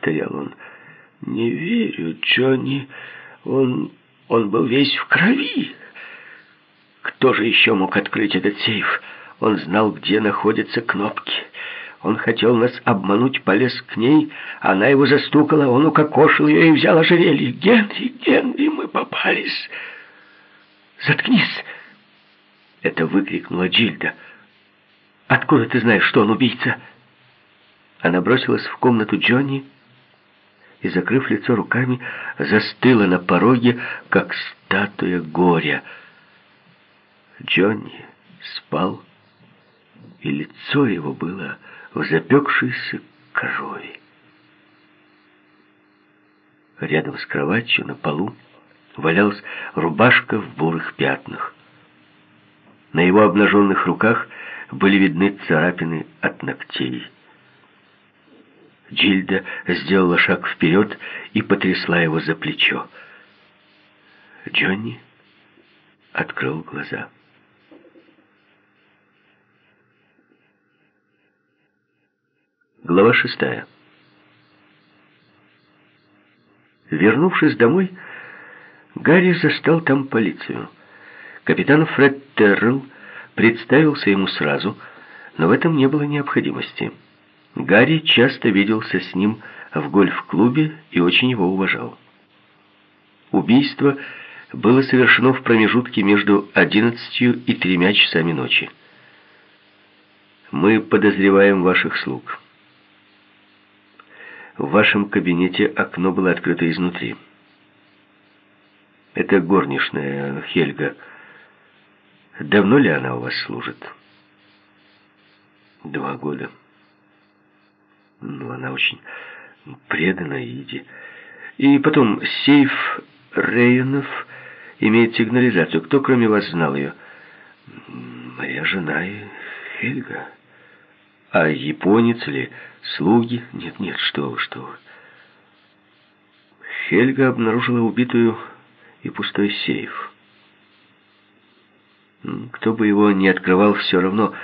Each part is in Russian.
повторял он. «Не верю, Джонни. Он... он был весь в крови. Кто же еще мог открыть этот сейф? Он знал, где находятся кнопки». Он хотел нас обмануть, полез к ней, она его застукала, он укокошил ее и взял ожерелье. «Генри, Генри, мы попались!» «Заткнись!» Это выкрикнула Джильда. «Откуда ты знаешь, что он убийца?» Она бросилась в комнату Джонни и, закрыв лицо руками, застыла на пороге, как статуя горя. Джонни спал, и лицо его было в запекшейся крови. Рядом с кроватью на полу валялась рубашка в бурых пятнах. На его обнаженных руках были видны царапины от ногтей. Джильда сделала шаг вперед и потрясла его за плечо. Джонни открыл глаза. Глава шестая. Вернувшись домой, Гарри застал там полицию. Капитан Фред Террелл представился ему сразу, но в этом не было необходимости. Гарри часто виделся с ним в гольф-клубе и очень его уважал. Убийство было совершено в промежутке между 11 и тремя часами ночи. Мы подозреваем ваших слуг. В вашем кабинете окно было открыто изнутри. Это горничная Хельга. Давно ли она у вас служит? Два года. Ну, она очень предана Иде. И потом, сейф Рейнов имеет сигнализацию. Кто, кроме вас, знал ее? Моя жена и Хельга. А японец ли? Слуги? Нет, нет, что вы, что вы. Хельга обнаружила убитую и пустой сейф. Кто бы его ни открывал, все равно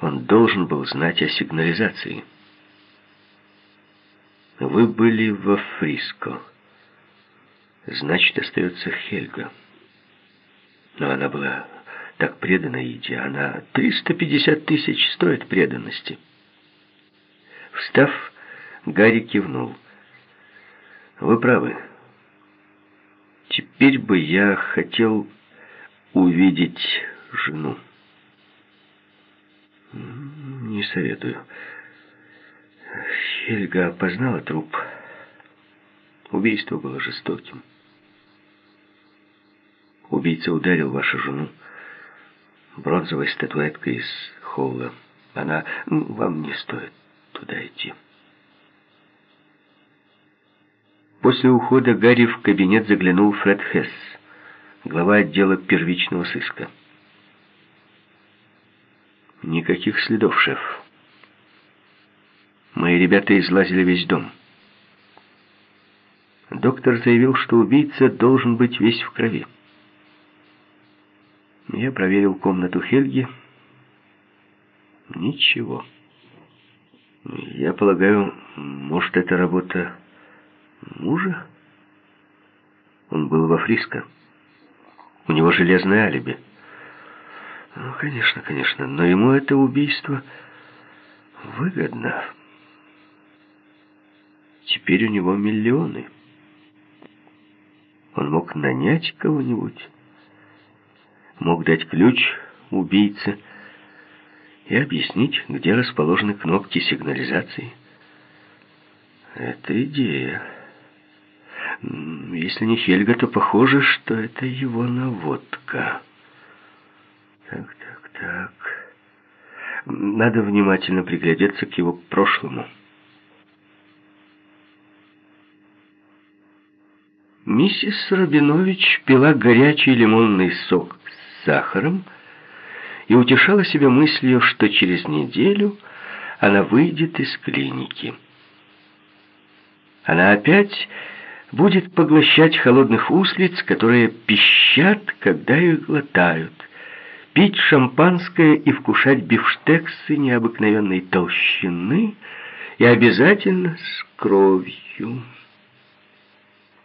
он должен был знать о сигнализации. Вы были во Фриско. Значит, остается Хельга. Но она была так предана Иде. Она 350 тысяч стоит преданности. Встав, Гарри кивнул. Вы правы. Теперь бы я хотел увидеть жену. Не советую. Хельга опознала труп. Убийство было жестоким. Убийца ударил вашу жену бронзовой статуэткой из холла. Она... Ну, вам не стоит туда идти. После ухода Гарри в кабинет заглянул Фред Хесс, глава отдела первичного сыска. Никаких следов, шеф. Мои ребята излазили весь дом. Доктор заявил, что убийца должен быть весь в крови. Я проверил комнату Хельги. Ничего. Я полагаю, может, это работа мужа? Он был во Фриско. У него железное алиби. Ну, конечно, конечно, но ему это убийство выгодно. Теперь у него миллионы. Он мог нанять кого-нибудь, мог дать ключ убийце и объяснить, где расположены кнопки сигнализации. Это идея. Если не Хельга, то похоже, что это его наводка. Так, так, так. Надо внимательно приглядеться к его прошлому. Миссис Рабинович пила горячий лимонный сок с сахаром и утешала себя мыслью, что через неделю она выйдет из клиники. Она опять будет поглощать холодных устриц, которые пищат, когда их глотают, пить шампанское и вкушать бифштексы необыкновенной толщины и обязательно с кровью.